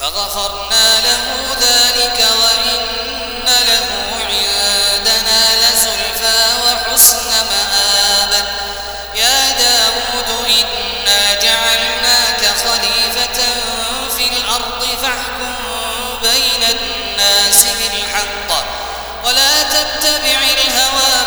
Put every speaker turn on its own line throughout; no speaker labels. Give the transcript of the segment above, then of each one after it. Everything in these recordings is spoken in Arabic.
فغفرنا له ذلك وإن له عندنا لزلفى وحسن مآب. يا داود إنا جعلناك خليفة في الأرض فاحكم بين الناس بالحق. ولا تتبع الهوى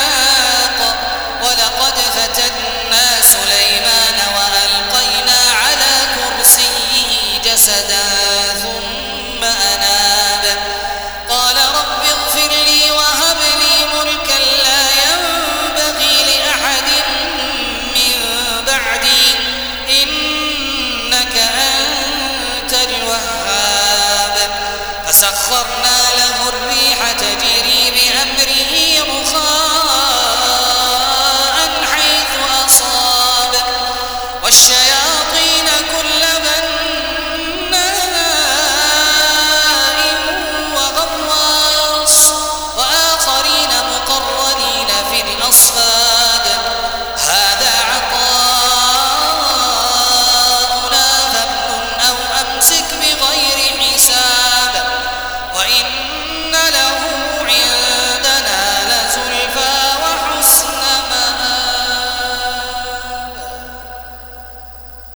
فسخرنا له الريح